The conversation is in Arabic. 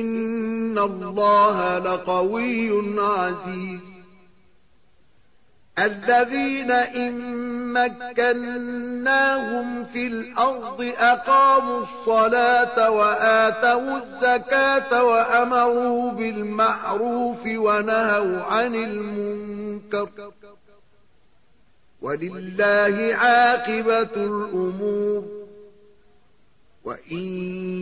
ان الله لقوي عزيز. الذين ان مكناهم في الأرض اقاموا الصلاه واتوا الزكاه وامروا بالمعروف ونهوا عن المنكر. ولله عاقبه الأمور. وان